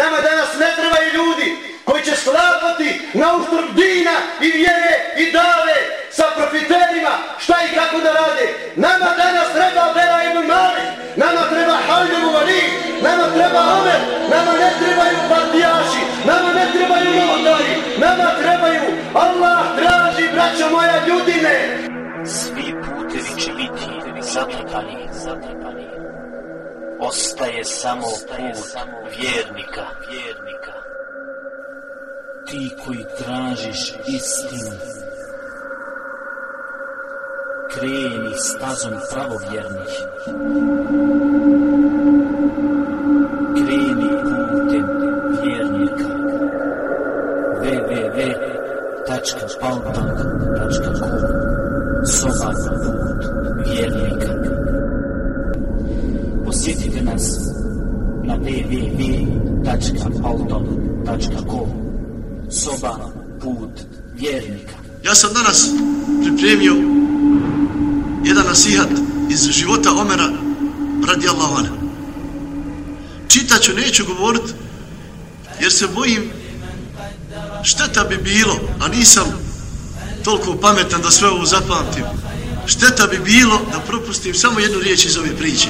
Nama danas ne trebaju ljudi koji će sklapati na uštrb dina i vjere i dave sa profiterima šta i kako da rade. Nama danas treba Bela ibn Malik, nama treba Haljom Uvali, nama treba Omer, nama ne trebaju partijaši, nama ne trebaju novotari, nama trebaju Allah traži, braćo moja, ljudine. Svi putevi će biti zatrpani, zatrpani. Ostaje samo put vjernika, vjernika. Ti koji tražiš istinu, kreni stazom pravovjernih. Kreni putem vjernika. www.paltank.com Soba put vjernika. Posjetite nas na www.autom.com Soba put vjernika. Ja sam danas pripremio jedan nasihat iz života Omera radi Allahana. Čitaću, neću govorit, jer se bojim šteta bi bilo, a nisam toliko pametan da sve ovo zapamtim. Šteta bi bilo da propustim samo jednu riječ iz ove priče.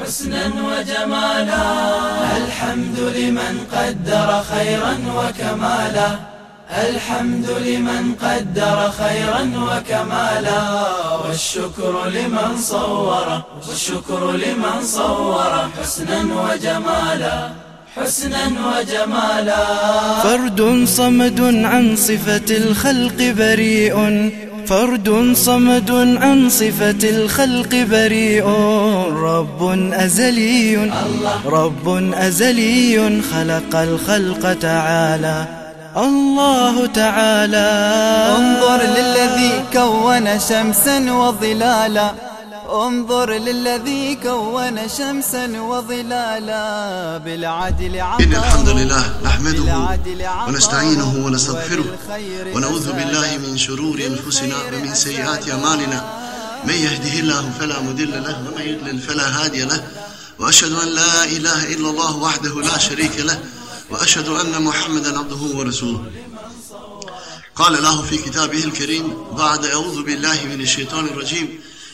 حسنا وجمالا. الحمد لمن قدر خيرا وكمالا. الحمد لمن قدر خيرا وكمالا. والشكر لمن صور والشكر لمن صور حسنا وجمالا. حسنا وجمالا. فرد صمد عن صفة الخلق بريء. فرد صمد عن صفة الخلق بريء رب أزلي رب أزلي خلق الخلق تعالى. الله تعالى. انظر للذي كون شمسا وظلالا. انظر للذي كون شمسا وظلالا بالعدل إن الحمد لله نحمده ونستعينه ونستغفره ونعوذ بالله من شرور أنفسنا ومن سيئات أعمالنا. من يهده الله فلا مضل له ومن يضلل فلا هادي له. وأشهد أن لا إله إلا الله وحده لا شريك له وأشهد أن محمدا عبده ورسوله. قال الله في كتابه الكريم بعد أعوذ بالله من الشيطان الرجيم.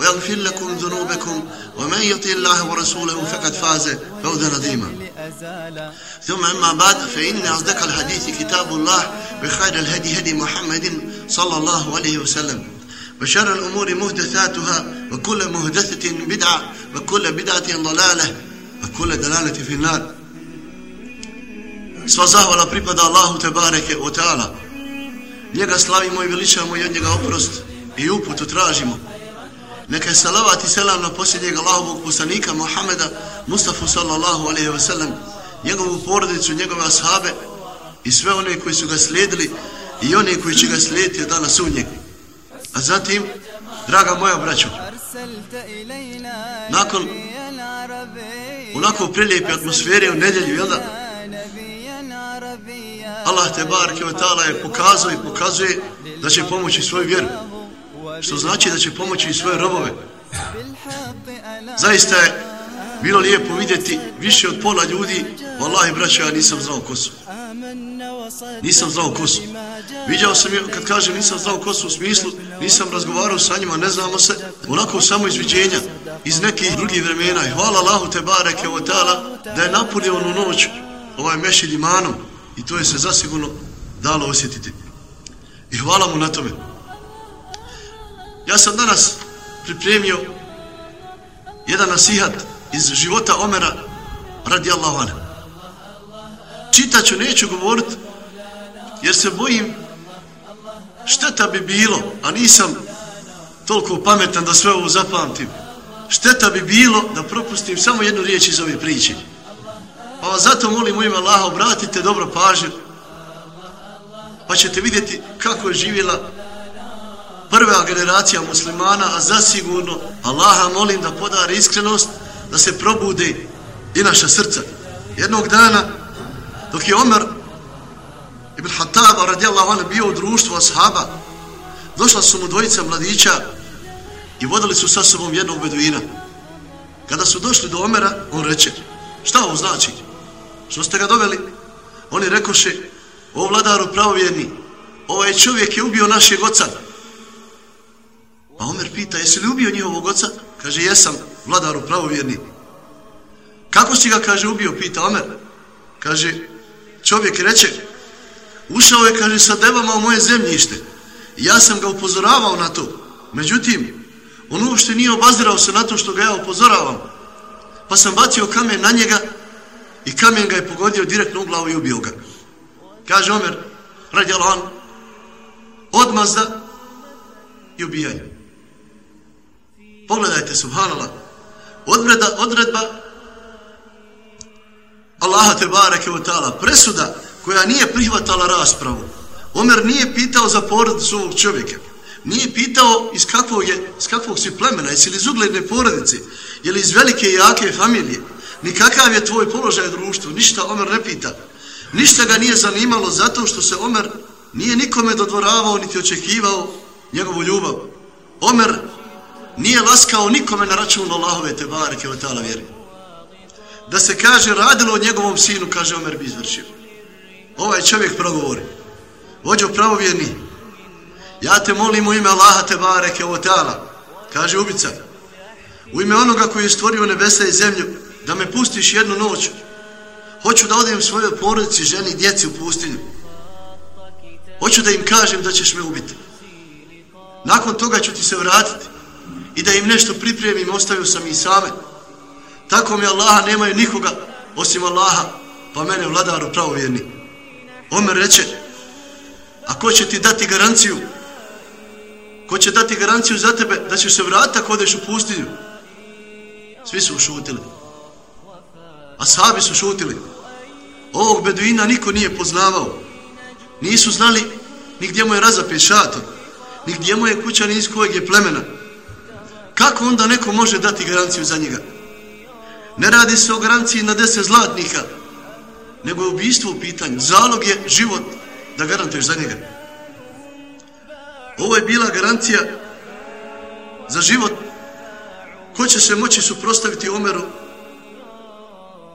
ويغفر لكم ذنوبكم ومن يطيع الله ورسوله فقد فاز فوزا عظيما ثم أما بعد فإن أصدق الحديث كتاب الله بخير الهدي هدي محمد صلى الله عليه وسلم وشر الأمور مهدثاتها وكل مهدثة بدعة وكل بدعة ضلالة وكل دلالة في النار Sva zahvala pripada Allahu te bareke o. Njega slavimo i veličamo i od njega oprost i uputu tražimo. Neka je salavat i selam na posljednjeg Allahovog poslanika Muhameda Mustafa sallallahu alaihi wa sallam, njegovu porodicu, njegove ashabe i sve one koji su ga slijedili i one koji će ga slijediti od dana sunnjeg. A zatim, draga moja braćo, nakon onako prelijepe atmosfere u nedjelju, jel da? Allah te barke wa ta'ala je pokazao i pokazuje da će pomoći svoju vjeru. Što znači da će pomoći i svoje robove. Zaista je bilo lijepo vidjeti više od pola ljudi. Wallahi braćo, ja nisam znao ko su. Nisam znao ko su. Viđao sam kad kažem nisam znao ko su u smislu, nisam razgovarao sa njima, ne znamo se, onako samo izviđenja iz nekih drugih vremena. I hvala Allahu te bareke o tala da je napunio onu noć ovaj mešid imanom i to je se zasigurno dalo osjetiti. I hvala mu na tome. Ja sam danas pripremio jedan nasihat iz života Omera radi anhu. Čitaću, neću govorit, jer se bojim šteta bi bilo, a nisam toliko pametan da sve ovo zapamtim. šteta bi bilo da propustim samo jednu riječ iz ove priče. Pa vas zato molim u ime Allaha, obratite dobro pažnju, pa ćete vidjeti kako je živjela prva generacija muslimana, a zasigurno Allaha molim da podari iskrenost, da se probude i naša srca. Jednog dana, dok je Omer ibn Hataba radijallahu anhu bio u društvu ashaba, došla su mu dvojica mladića i vodili su sa sobom jednog beduina. Kada su došli do Omera, on reče, šta ovo znači? Što ste ga doveli? Oni rekoše, o vladaru pravovjerni, ovaj čovjek je ubio našeg oca. Pa Omer pita, jesi li ubio njihovog oca? Kaže, jesam, vladaru pravovjerni. Kako si ga, kaže, ubio, pita Omer. Kaže, čovjek reče, ušao je, kaže, sa devama u moje zemljište. Ja sam ga upozoravao na to. Međutim, on uopšte nije obazirao se na to što ga ja upozoravam. Pa sam bacio kamen na njega i kamen ga je pogodio direktno u glavu i ubio ga. Kaže Omer, radjala on, odmazda i ubijanje. Pogledajte, subhanallah, odreda, odredba Allaha te bareke o ta'ala, presuda koja nije prihvatala raspravu. Omer nije pitao za porodicu ovog čovjeka. Nije pitao iz kakvog, je, iz kakvog si plemena, jesi li iz ugledne porodice, je li iz velike i jake familije, ni kakav je tvoj položaj u društvu, ništa Omer ne pita. Ništa ga nije zanimalo zato što se Omer nije nikome dodvoravao niti očekivao njegovu ljubav. Omer nije laskao nikome na račun Allahove te bareke od tala vjeri. Da se kaže radilo o njegovom sinu, kaže Omer bi izvršio. Ovaj čovjek progovori. Vođo pravovjerni, ja te molim u ime Allaha te bareke od tala, kaže ubica, u ime onoga koji je stvorio nebesa i zemlju, da me pustiš jednu noć. Hoću da odem svojoj porodici, ženi i djeci u pustinju. Hoću da im kažem da ćeš me ubiti. Nakon toga ću ti se vratiti i da im nešto pripremim, ostavio sam i same. Tako mi Allaha nemaju nikoga osim Allaha, pa mene vladaru pravovjerni. Omer reče, a ko će ti dati garanciju? Ko će dati garanciju za tebe da ćeš se vratiti ako odeš u pustinju? Svi su ušutili. A sahabi su šutili. Ovog beduina niko nije poznavao. Nisu znali ni gdje mu je razapet šator, ni gdje mu je kuća, iz kojeg je plemena. Kako onda neko može dati garanciju za njega? Ne radi se o garanciji na deset zlatnika, nego je ubijstvo u pitanju. Zalog je život da garantuješ za njega. Ovo je bila garancija za život ko će se moći suprostaviti Omeru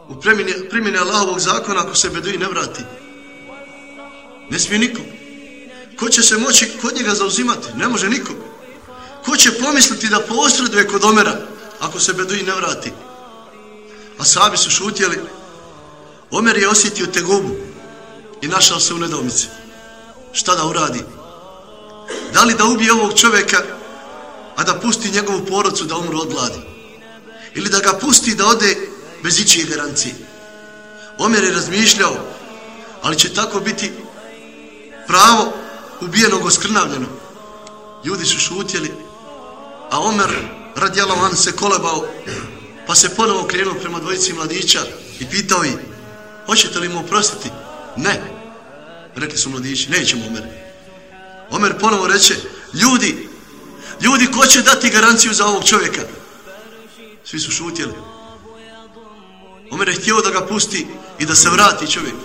u primjeni, primjeni Allahovog zakona ako se Beduji ne vrati. Ne smije nikom. Ko će se moći kod njega zauzimati? Ne može nikom. Ko će pomisliti da posreduje kod Omera ako se Beduji ne vrati? A sabi su šutjeli. Omer je osjetio tegobu i našao se u nedomici. Šta da uradi? Da li da ubije ovog čovjeka, a da pusti njegovu porodcu da umru od gladi? Ili da ga pusti da ode bez ičije garancije. Omer je razmišljao, ali će tako biti pravo ubijenog oskrnavljeno. Ljudi su šutjeli, a Omer radijalo van se kolebao, pa se ponovo krenuo prema dvojici mladića i pitao ih, hoćete li mu oprostiti? Ne. Rekli su mladići, nećemo Omer. Omer ponovo reče, ljudi, ljudi, ko će dati garanciju za ovog čovjeka? Svi su šutjeli. Omer je htio da ga pusti i da se vrati čovjek.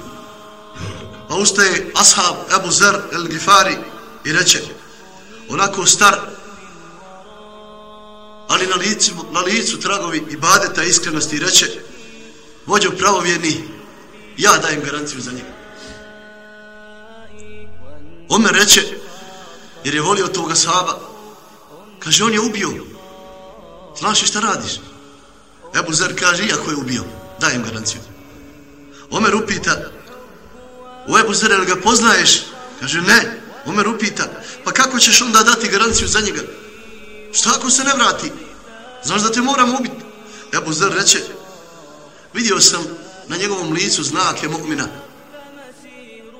Pa ustaje ashab Abu Zer el Gifari i reče, onako star, ali na licu, na licu tragovi i badeta iskrenosti i reče, vođo pravovjerni, ja dajem garanciju za njega. Omer reče, jer je volio toga sahaba, kaže, on je ubio. Znaš šta radiš? Ebu Zer kaže, iako je ubio dajem garanciju. Omer upita, u Ebu Zer, ga poznaješ? Kaže, ne. Omer upita, pa kako ćeš onda dati garanciju za njega? Šta ako se ne vrati? Znaš da te moram ubiti? Ebu Zer reče, vidio sam na njegovom licu znake mu'mina,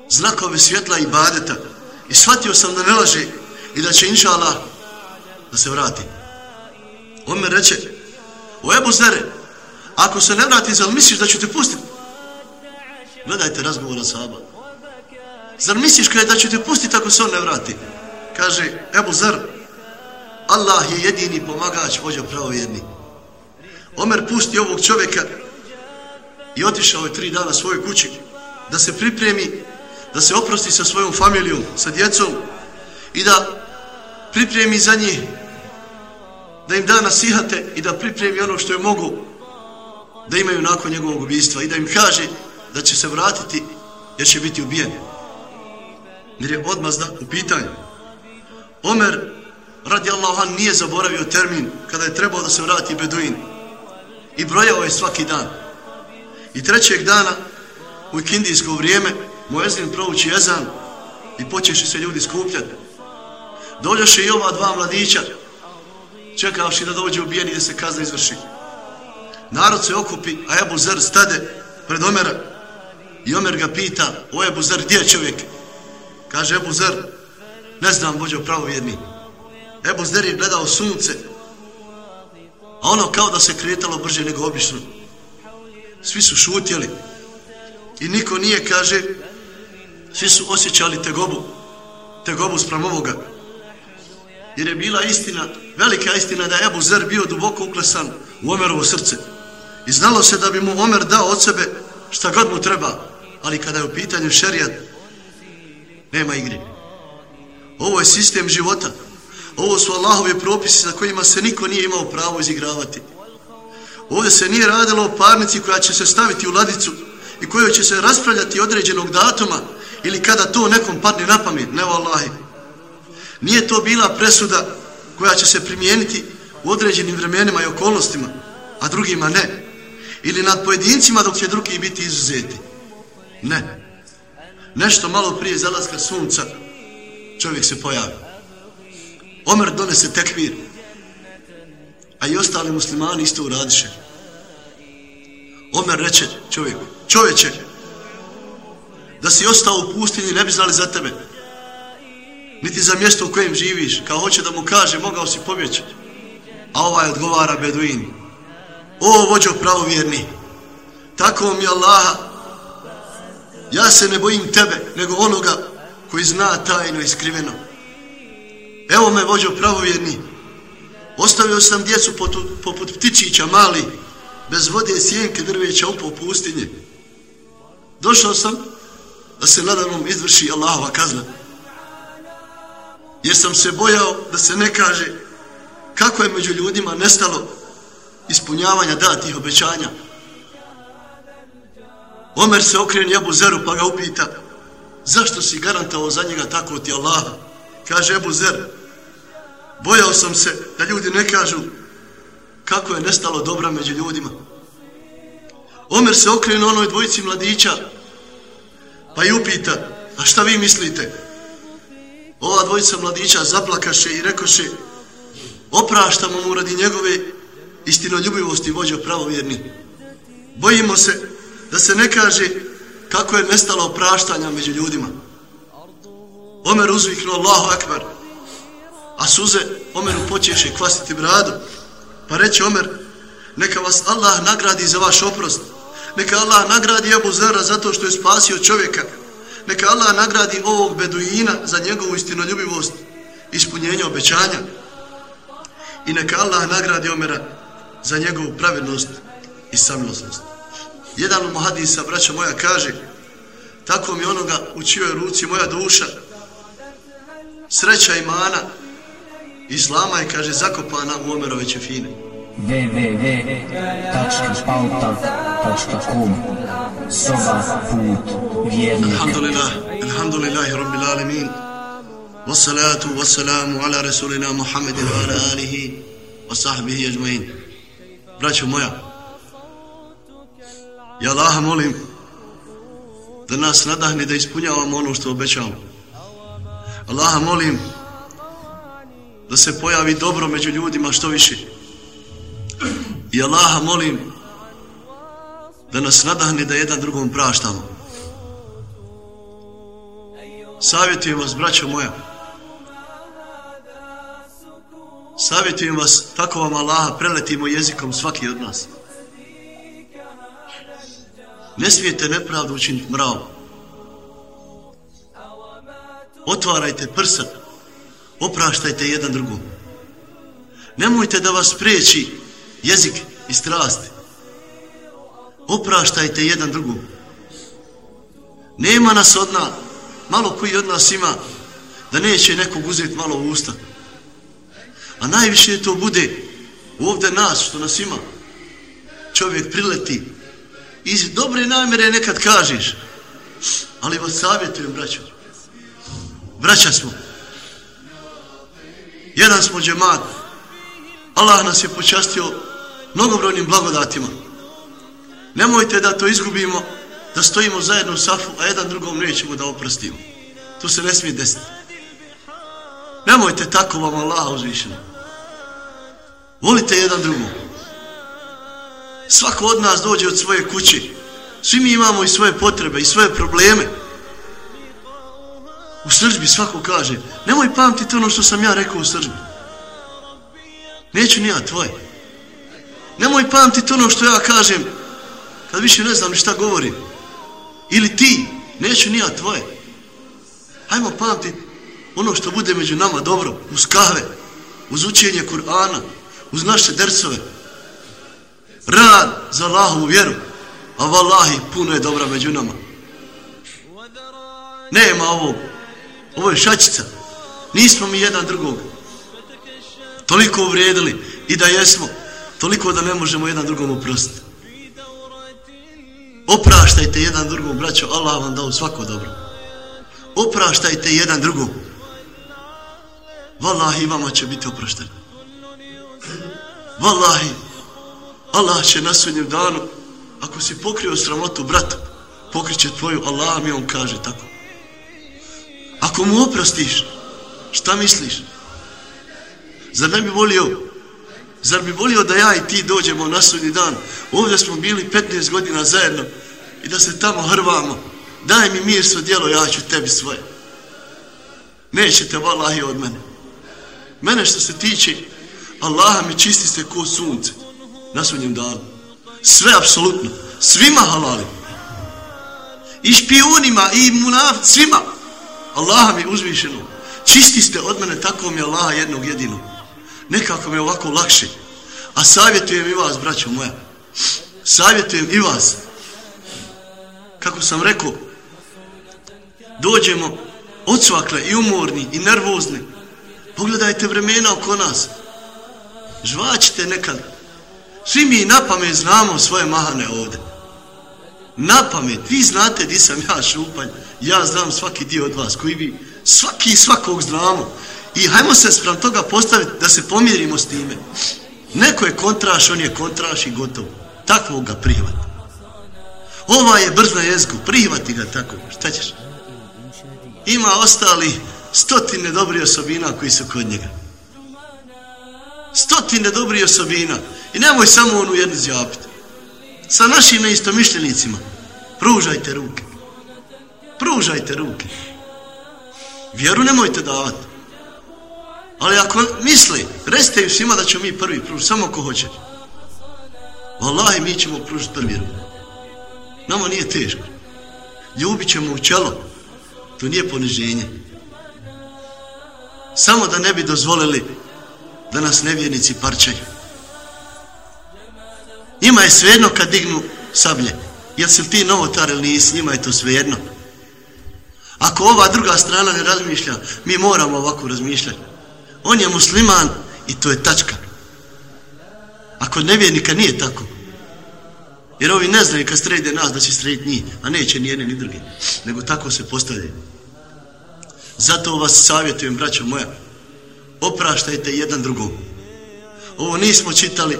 znakove svjetla i badeta i shvatio sam da ne laže i da će inša Allah da se vrati. Omer reče, O Ebu Zere, ako se ne vrati, zar misliš da ću te pustiti? Gledajte razgovora sahaba. Zar misliš kada da ću te pustiti ako se on ne vrati? Kaže, Ebu Zer, Allah je jedini pomagač vođa pravovjerni. Omer pusti ovog čovjeka i otišao je tri dana svojoj kući da se pripremi, da se oprosti sa svojom familijom, sa djecom i da pripremi za njih, da im da nasihate i da pripremi ono što je mogu da imaju nakon njegovog ubijstva i da im kaže da će se vratiti jer će biti ubijen. Jer je odmazda u pitanju. Omer radi Allahan nije zaboravio termin kada je trebao da se vrati Beduin i brojao je svaki dan. I trećeg dana u ikindijsko vrijeme Moezin prouči jezan i počeši se ljudi skupljati. Dođoše i ova dva mladića čekavši da dođe ubijeni da se kazna izvrši. Narod se okupi, a Ebu Zer stade pred Omera i Omer ga pita, o Ebu Zer, gdje je čovjek? Kaže Ebu Zer, ne znam, bođo pravovjedni. Ebu Zer je gledao sunce, a ono kao da se kretalo brže nego obično. Svi su šutjeli i niko nije, kaže, svi su osjećali tegobu, tegobu sprem ovoga. Jer je bila istina, velika istina da je Ebu Zer bio duboko uklesan u Omerovo srce. I znalo se da bi mu Omer dao od sebe šta god mu treba, ali kada je u pitanju šerijat, nema igre. Ovo je sistem života. Ovo su Allahove propisi za kojima se niko nije imao pravo izigravati. Ovdje se nije radilo o parnici koja će se staviti u ladicu i kojoj će se raspravljati određenog datuma ili kada to nekom padne na pamet, ne Allahi. Nije to bila presuda koja će se primijeniti u određenim vremenima i okolnostima, a drugima ne. Ili nad pojedincima dok će drugi biti izuzeti. Ne. Nešto malo prije zalaska sunca čovjek se pojavi. Omer donese tekbir. A i ostali muslimani isto uradiše. Omer reče čovjeku, čovječe, da si ostao u pustinji ne bi znali za tebe. Niti za mjesto u kojem živiš, kao hoće da mu kaže, mogao si pobjeći. A ovaj odgovara Beduin. O, vođo pravovjerni, tako mi Allaha, ja se ne bojim tebe, nego onoga koji zna tajno i skriveno. Evo me, vođo pravovjerni, ostavio sam djecu poput, poput ptičića mali, bez vode sjenke drveća upao pustinje. Došao sam da se nadanom izvrši Allahova kazna. Jer sam se bojao da se ne kaže kako je među ljudima nestalo ispunjavanja datih obećanja. Omer se okreni Ebu Zeru pa ga upita zašto si garantao za njega tako ti Allah? Kaže Ebu Zer, bojao sam se da ljudi ne kažu kako je nestalo dobra među ljudima. Omer se okreni onoj dvojici mladića pa i upita, a šta vi mislite? Ova dvojica mladića zaplakaše i rekoše, opraštamo mu radi njegove istinoljubivosti vođa pravovjerni. Bojimo se da se ne kaže kako je nestalo opraštanja među ljudima. Omer uzviknu Allahu akbar, a suze Omeru počeše kvasiti bradu, pa reče Omer, neka vas Allah nagradi za vaš oprost, neka Allah nagradi Abu Zara zato što je spasio čovjeka, neka Allah nagradi ovog beduina za njegovu istinoljubivost, ispunjenje obećanja, i neka Allah nagradi Omera za njegovu pravednost i samilosnost. Jedan od muhadisa, braća moja, kaže tako mi onoga u čijoj ruci moja duša sreća imana Islama je, kaže, zakopana u Omerove čefine. www.pauta.com Soba put vjernika Alhamdulillah, alhamdulillahi rabbil alemin Wassalatu wassalamu ala rasulina Muhammedin wa ala alihi wa sahbihi ajma'in Braćo moja, Ja Allaha molim da nas nadahne da ispunjavamo ono što obećamo. Allaha molim da se pojavi dobro među ljudima što više. I Allaha molim da nas nadahne da jedan drugom praštamo. Savjetujem vas, braćo moja, Savjetujem vas, tako vam Allaha preletimo jezikom svaki od nas. Ne smijete nepravdu učiniti mravu. Otvarajte prsa, opraštajte jedan drugom. Nemojte da vas preči jezik i strasti. Opraštajte jedan drugom. Nema nas od nas, malo koji od nas ima, da neće nekog uzeti malo u usta. A najviše to bude ovdje nas, što nas ima. Čovjek prileti, iz dobre namjere nekad kažeš, ali vas savjetujem, braćo. Braća smo. Jedan smo džemat. Allah nas je počastio mnogobrojnim blagodatima. Nemojte da to izgubimo, da stojimo zajedno u safu, a jedan drugom nećemo da oprostimo. To se ne smije desiti. Nemojte tako vam Allah uzvišeno. Volite jedan drugom. Svako od nas dođe od svoje kuće. Svi mi imamo i svoje potrebe i svoje probleme. U srđbi svako kaže, nemoj pamtiti ono što sam ja rekao u srđbi. Neću nija tvoje. Nemoj pamtiti ono što ja kažem, kad više ne znam šta govorim. Ili ti, neću nija tvoje. Hajmo pamtiti ono što bude među nama dobro, uz kave, uz učenje Kur'ana, uz naše dercove. Rad za Allahovu vjeru, a vallahi puno je dobra među nama. Nema ovog ovo je šačica. Nismo mi jedan drugog. Toliko uvrijedili i da jesmo, toliko da ne možemo jedan drugom oprostiti. Opraštajte jedan drugom, braćo, Allah vam dao svako dobro. Opraštajte jedan drugom. Wallahi vama će biti oprošteno. Wallahi, Allah će na sudnjem danu, ako si pokrio sramotu brata, pokriće tvoju, Allah mi on kaže tako. Ako mu oprostiš, šta misliš? Zar ne bi volio, zar bi volio da ja i ti dođemo na sudnji dan, ovdje smo bili 15 godina zajedno i da se tamo hrvamo, daj mi mir svo djelo, ja ću tebi svoje. Nećete, valahi od mene. Mene što se tiče, Allaha mi čisti se ko sunce na sudnjem danu. Sve apsolutno. Svima halali. I špionima, i munaf, svima. Allaha mi uzvišeno. Čisti ste od mene, tako mi Allaha jednog jedinog. Nekako mi je ovako lakše. A savjetujem i vas, braćo moja. Savjetujem i vas. Kako sam rekao, dođemo odsvakle i umorni i nervozni Pogledajte vremena oko nas. Žvaćite nekad. Svi mi na pamet znamo svoje mahane ovde. Na pamet. Vi znate di sam ja šupanj. Ja znam svaki dio od vas koji vi svaki i svakog znamo. I hajmo se sprem toga postaviti da se pomirimo s time. Neko je kontraš, on je kontraš i gotovo. Takvog ga prihvati. Ova je brzna jezgu, prihvati ga tako. Šta ćeš? Ima ostali stotine dobrih osobina koji su kod njega. Stotine dobrih osobina. I nemoj samo onu jednu zjapiti. Sa našim neistomišljenicima pružajte ruke. Pružajte ruke. Vjeru nemojte davati. Ali ako misli, reste im svima da ćemo mi prvi pružiti, samo ko hoće. Wallahi, mi ćemo pružiti prvi ruke. Nama nije teško. Ljubit ćemo u čelo. To nije poniženje samo da ne bi dozvolili da nas nevjernici parčaju. Njima je svejedno kad dignu sablje. Jesi li ti novotar ili nisi, njima je to svejedno. Ako ova druga strana ne razmišlja, mi moramo ovako razmišljati. On je musliman i to je tačka. Ako nevjernika nije tako. Jer ovi ne znaju kad strede nas da će srediti njih, a neće ni jedne ni druge. Nego tako se postavljaju. Zato vas savjetujem, braćo moja, opraštajte jedan drugom. Ovo nismo čitali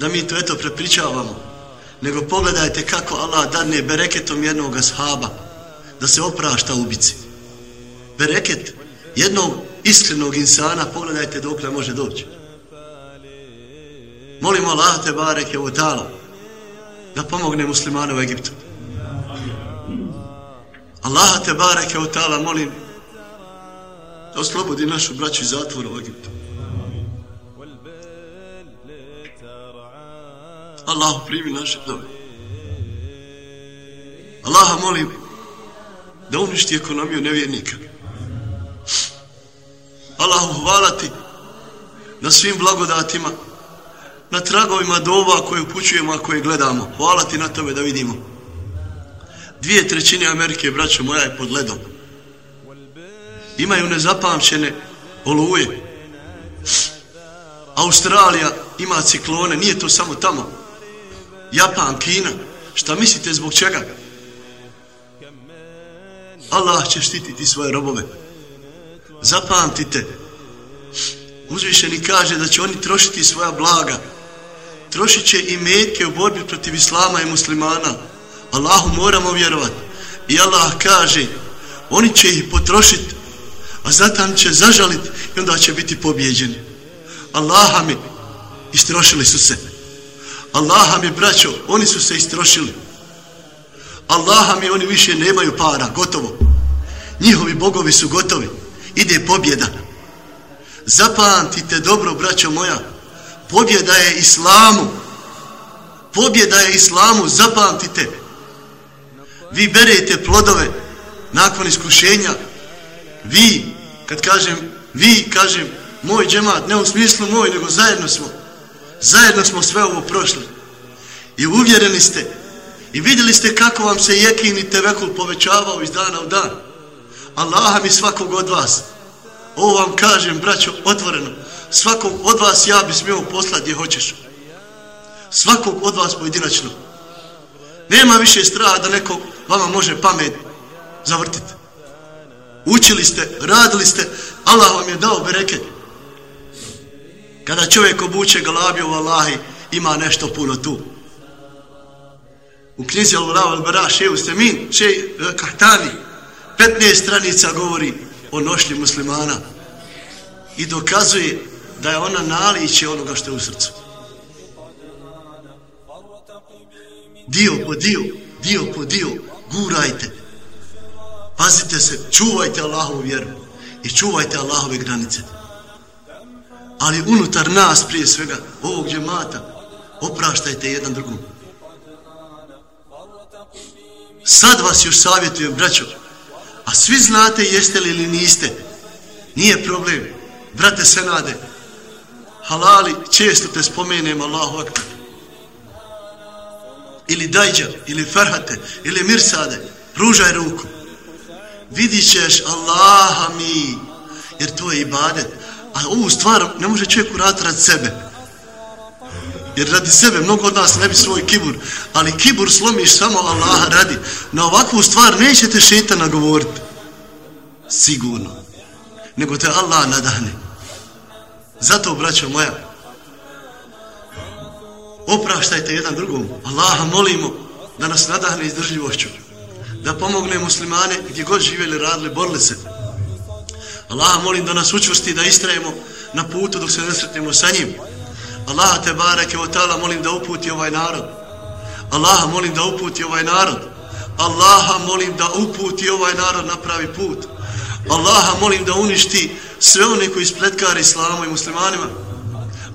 da mi to eto prepričavamo, nego pogledajte kako Allah dadne bereketom jednog ashaba da se oprašta ubici. Bereket jednog iskrenog insana, pogledajte dok ne može doći. Molimo Allah te bareke u talo da pomogne muslimanu u Egiptu. Allah te bareke u tala molim da oslobodi našu braću iz zatvora u Egiptu. Allah primi naše dove. Allaha molim da uništi ekonomiju nevjernika. Allahu hvala ti na svim blagodatima, na tragovima dova koje upućujemo, a koje gledamo. Hvala ti na tome da vidimo. Dvije trećine Amerike, braćo moja, je pod ledom. Imaju nezapamćene oluje. Australija ima ciklone, nije to samo tamo. Japan, Kina, šta mislite zbog čega? Allah će štititi svoje robove. Zapamtite, uzvišeni kaže da će oni trošiti svoja blaga. Trošit će i metke u borbi protiv islama i muslimana. Allahu moramo vjerovati. I Allah kaže, oni će ih potrošiti, a zatim će zažaliti i onda će biti pobjeđeni. Allaha mi, istrošili su se. Allaha mi, braćo, oni su se istrošili. Allaha mi, oni više nemaju para, gotovo. Njihovi bogovi su gotovi. Ide pobjeda. Zapamtite dobro, braćo moja, pobjeda je islamu. Pobjeda je islamu, zapamtite. Vi berete plodove nakon iskušenja. Vi, kad kažem, vi, kažem, moj džemat, ne u smislu moj, nego zajedno smo. Zajedno smo sve ovo prošli. I uvjereni ste. I vidjeli ste kako vam se jekin i tevekul povećavao iz dana u dan. Allaha mi svakog od vas. Ovo vam kažem, braćo, otvoreno. Svakog od vas ja bi smio poslati gdje hoćeš. Svakog od vas pojedinačno. Nema više straha da neko vama može pamet zavrtiti. Učili ste, radili ste, Allah vam je dao bereket. Kada čovjek obuče galabiju u Allahi, ima nešto puno tu. U knjizi Al-Ulav al-Bara, šeju Semin, šej e, Kahtani, 15 stranica govori o nošlji muslimana i dokazuje da je ona naliče onoga što je u srcu. Dio po dio, dio po dio, gurajte. Pazite se, čuvajte Allahovu vjeru i čuvajte Allahove granice ali unutar nas prije svega ovog džemata opraštajte jedan drugom. Sad vas još savjetujem braćo a svi znate jeste li ili niste. Nije problem. Brate se nade halali često te spomenem Allahu akbar. Ili dajđa ili ferhate ili mirsade pružaj ruku. Vidit ćeš Allaha mi jer to je ibadet. A ovu stvar ne može čovjek uraditi radi sebe. Jer radi sebe, mnogo od nas ne bi svoj kibur. Ali kibur slomiš samo Allaha radi. Na ovakvu stvar nećete šetana govoriti. Sigurno. Nego te Allah nadahne. Zato, braćo moja, opraštajte jedan drugom. Allaha molimo da nas nadahne izdržljivošću. Da pomogne muslimane gdje god živjeli, radili, borili se. Allah molim da nas učvrsti da istrajemo na putu dok se ne sretnemo sa njim. Allah te bareke o tala molim da uputi ovaj narod. Allah molim da uputi ovaj narod. Allah molim da uputi ovaj narod na pravi put. Allah molim da uništi sve one koji spletkari islamu i muslimanima.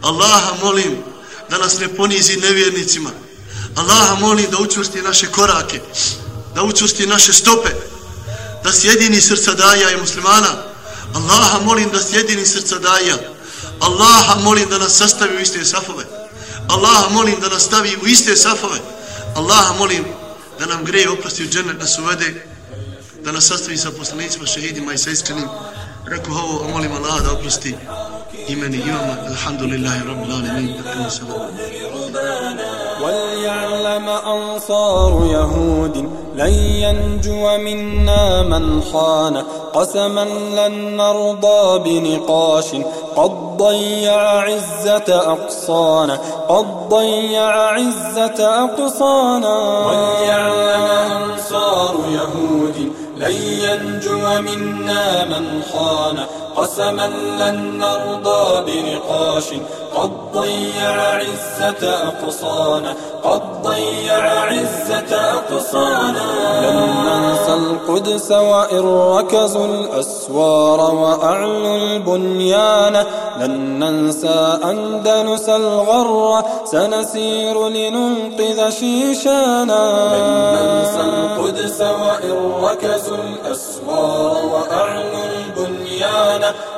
Allah molim da nas ne ponizi nevjernicima. Allah molim da učvrsti naše korake, da učvrsti naše stope, da sjedini srca daja i muslimana, Allaha molim da sjedini srca daja. Allaha molim da nas sastavi u iste safove. Allaha molim da nas stavi u iste safove. Allaha molim da nam greje oprosti u džennet nas uvede. Da nas sastavi sa poslanicima, šehidima i sa iskrenim. Reku ovo, molim Allah da oprosti imeni imama. Alhamdulillahi rabbil alamin. Dakle, salam. وليعلم أنصار يهود لن ينجو منا من خان قسما لن نرضى بنقاش. قد ضيع عزة أقصانا. قد ضيع عزة أقصانا. وليعلم أنصار يهود. لن ينجو منا من خان قسما لن نرضى بنقاش. قد ضيع عزة أقصانا. قد ضيع عزة أقصانا. لن ننسى القدس وإن ركزوا الأسوار وأعلوا البنيان. لن ننسى أندلس الغر. سنسير لننقذ شيشانا. لن ننسى القدس وإن ركزوا الأسوار وأعلوا البنيان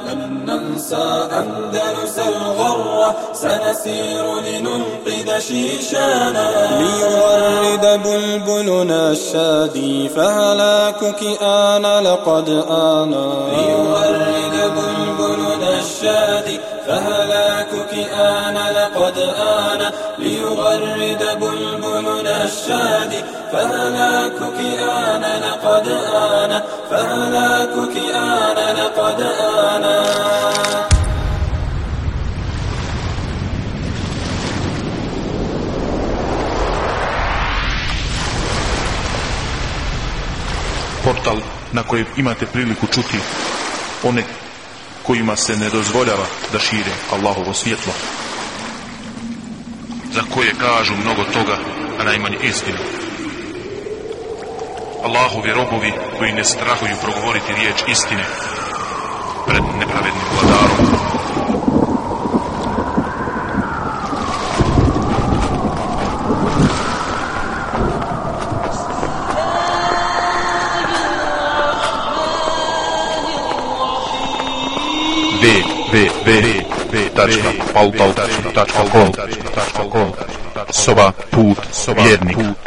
لن ننسى أندلس الغرة سنسير لننقذ شيشانا. ليغرد بلبلنا الشادي فهلاكك آن لقد آنا ليغرد بلبلنا الشادي فهلاكك آن لقد آن. ليغرد بلبلنا الشادي فهلاكك آن لقد آن فهلاكك آن لقد آن portal na kojem imate priliku čuti one kojima se ne dozvoljava da šire Allahovo svjetlo za koje kažu mnogo toga a najmanje istinu. Allahovi robovi koji ne strahuju progovoriti riječ istine pred nepravednim vladarom. www.paltal.com Soba put vjernik